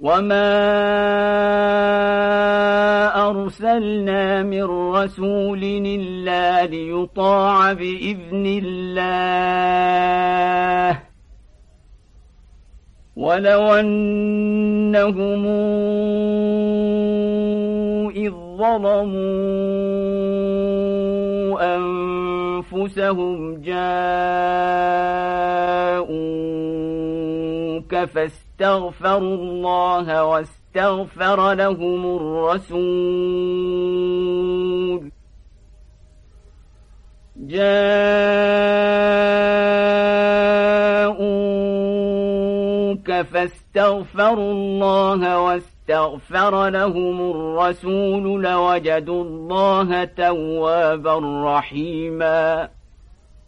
وما أرسلنا من رسول إلا ليطاع بإذن الله ولو أنهم إذ ظلموا أنفسهم جاءوك فاستغفروا الله واستغفر لهم الرسول. جاءوك فاستغفروا الله واستغفر لهم الرسول لوجدوا الله توابا رحيما.